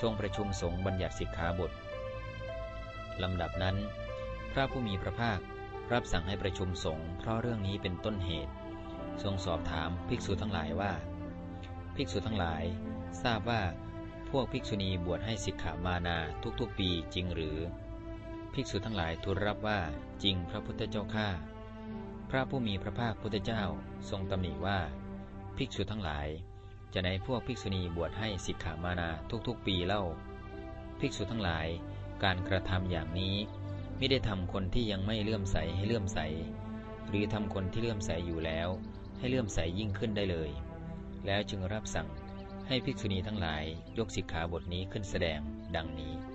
ทรงประชุมสงฆ์บัญญัติสิกขาบทลำดับนั้น พระผู้มีพระภาครับสั่งให้ประชุมสงฆ์เพราะเรื่องนี้เป็นต้นเหตุ ทรงสอบถามภิกษุทั้งหลายว่า ภิกษุทั้งหลาย ทราบว่า พวกภิกษุณีบวชให้สิกขามานาทุกๆปีจริงหรือ ภิกษุทั้งหลายทูลรับว่าจริงพระพุทธเจ้าข้าพระผู้มีพระภาคพุทธเจ้าทรงตำหนิว่า ภิกษุทั้งหลาย จะในพวกภิกษุณีบวชให้สิกขามานาทุกๆ ปีเล่า ภิกษุทั้งหลาย การกระทำอย่างนี้ไม่ได้ทำคนที่ยังไม่เลื่อมใสให้เลื่อมใส หรือทำคนที่เลื่อมใสอยู่แล้ว ให้เลื่อมใสยิ่งขึ้นได้เลย แล้วจึงรับสั่งให้ภิกษุณีทั้งหลายยกสิกขาบทนี้ขึ้นแสดงดังนี้